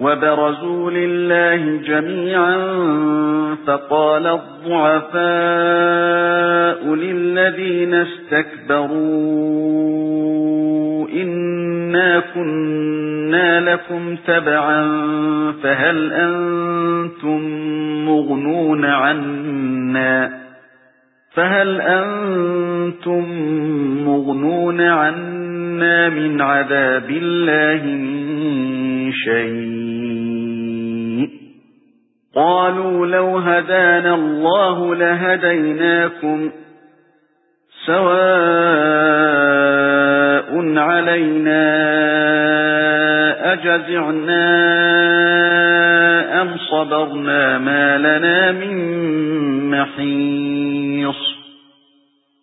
وَبَرَزُوا لِلَّهِ جَمِيعًا فَقَالَ الضُّعَفَاءُ لِلَّذِينَ اسْتَكْبَرُوا إِنَّا كُنَّا لَكُمْ تَبَعًا فَهَلْ أَنْتُمْ مُغْنُونَ عَنَّا فَهَلْ أَنْتُمْ مُغْنُونَ عَنَّا مِنْ عَذَابِ اللَّهِ مِنْ شَيْءٍ. قَالُوا لَوْ هَدَانَا اللَّهُ لَهَدَيْنَاكُمْ سَوَاءٌ عَلَيْنَا أَجَزِعْنَا أَمْ صَبَرْنَا مَا لَنَا مِن مَّحِيصٍ.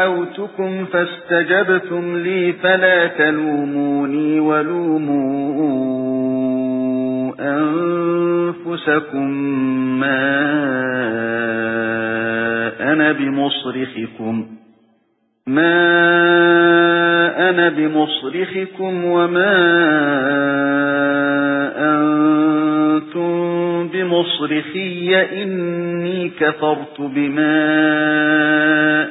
دَعَوْتُكُمْ فَاسْتَجَبْتُمْ لِي فَلَا تَلُومُونِي وَلُومُوا أَنفُسَكُمْ مَا أَنَا بِمُصْرِخِكُمْ. مَا أَنَا بِمُصْرِخِكُمْ وَمَا بِمُصْرِخِيَّ إِنِّي كَفَرْتُ بِمَا